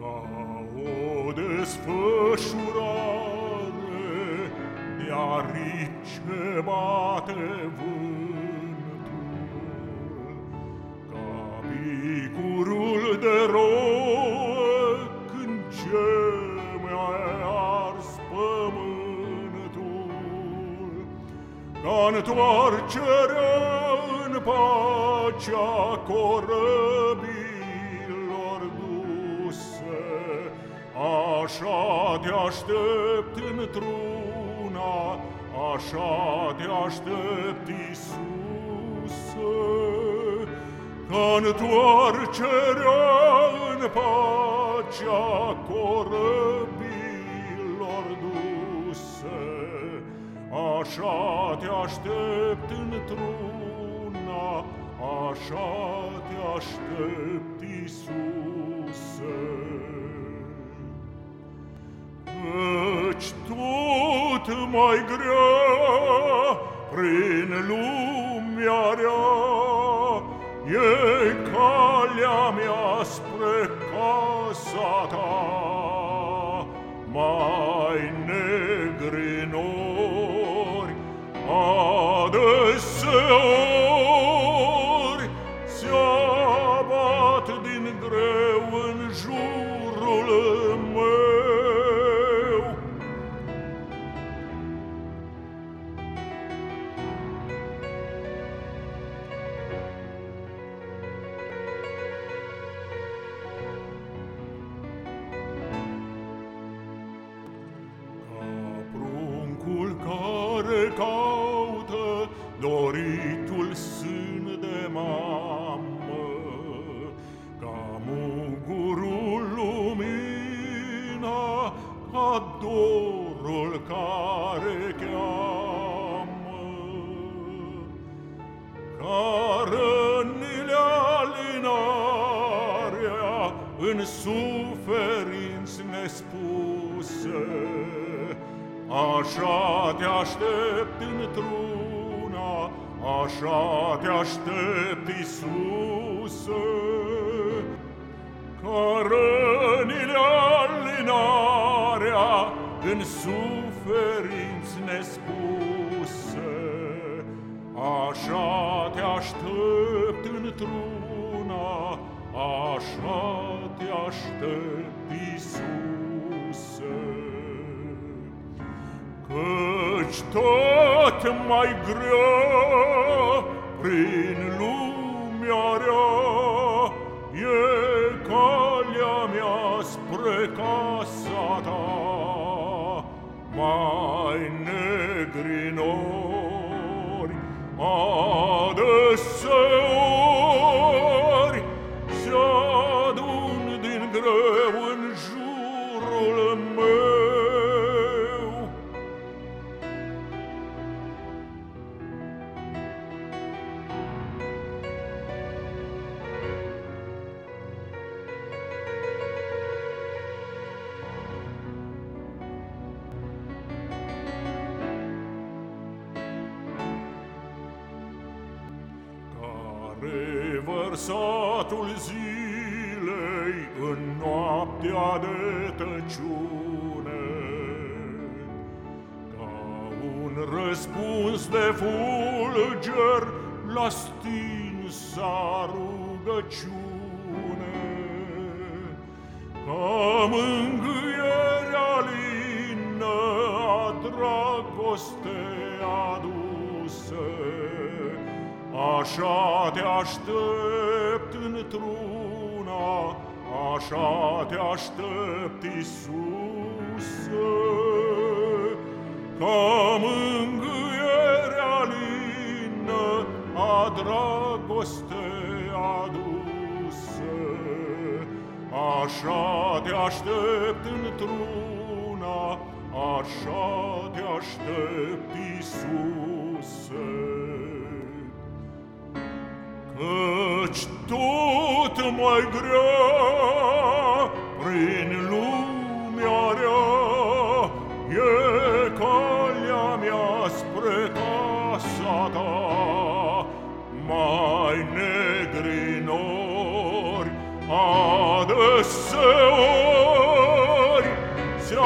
Ca o desfășurare de aripi ce bate vântul, Ca picurul de rouă când gemea ars pământul, Ca întoarcerea în pacea corăbii, Așa te aștept într-una, așa te aștept, Iisuse, ca întoarcerea în pacea corăbilor duse. Așa te aștept într-una, așa te aștept, Iisuse. Căci tot mai grea prin lumea rea E calea mea spre casa ta. Mai negri nori adeseori care caută doritul sân de mamă, ca mugurul lumina, ca dorul care cheamă, ca rănile alinarea în suferinți nespuse, Așa te aștept într-una, așa te aștept, Iisuse, ca rănile alinarea în suferinți nespuse. Așa te aștept tot mai grea prin lumea rea E calea mea spre casa ta. Mai negri nori adeseori Revărsatul zilei în noaptea de tăciune, Ca un răspuns de fulger la stinsa rugăciune, Ca mângâierea lină a dragostei aduse, Așa te aștept într-una, Așa te aștept, Iisuse, Ca mângâierea lină a dragostei aduse. Așa te aștept într-una, tot mai grea prin lumea rea e calea mea spre casa ta. Mai negrinori adeseori se